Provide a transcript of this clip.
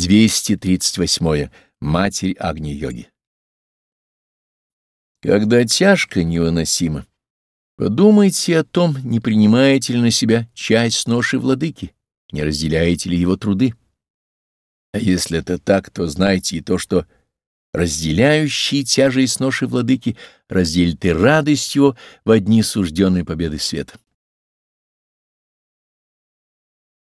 238. Матерь Агни-йоги. Когда тяжко невыносимо, подумайте о том, не принимаете ли на себя часть ноши владыки, не разделяете ли его труды. А если это так, то знайте и то, что разделяющие тяжесть ноши владыки разделит и радость его в одни сужденной победы света.